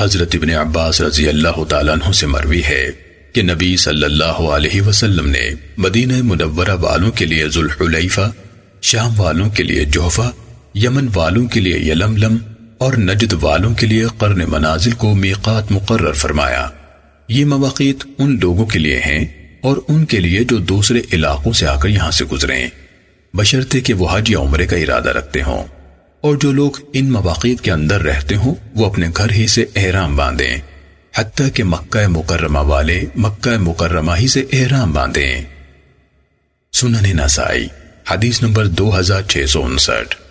حضرت ابن عباس رضی اللہ تعالیٰ عنہ سے مروی ہے کہ نبی صلی اللہ علیہ وسلم نے مدینہ منورہ والوں کے لیے ذوالحلیفہ، شام والوں کے لیے جوفہ، یمن والوں کے لیے یلملم اور نجد والوں کے لیے قرن منازل کو میقات مقرر فرمایا۔ یہ مواقع ان لوگوں کے لیے ہیں اور ان کے لیے جو دوسرے علاقوں سے آ کر یہاں سے گزریں۔ بشرتے کہ وہ حج یا عمرے کا ارادہ رکھتے ہوں۔ اور جو لوگ ان مواقع کے اندر رہتے ہوں، وہ اپنے گھر ہی سے احرام باندھیں۔ حتیٰ کہ مکہ مکرمہ والے مکہ مکرمہ ہی سے احرام باندھیں۔ سنن نسائی، حدیث نمبر دو ہزار چھ سو انسٹھ۔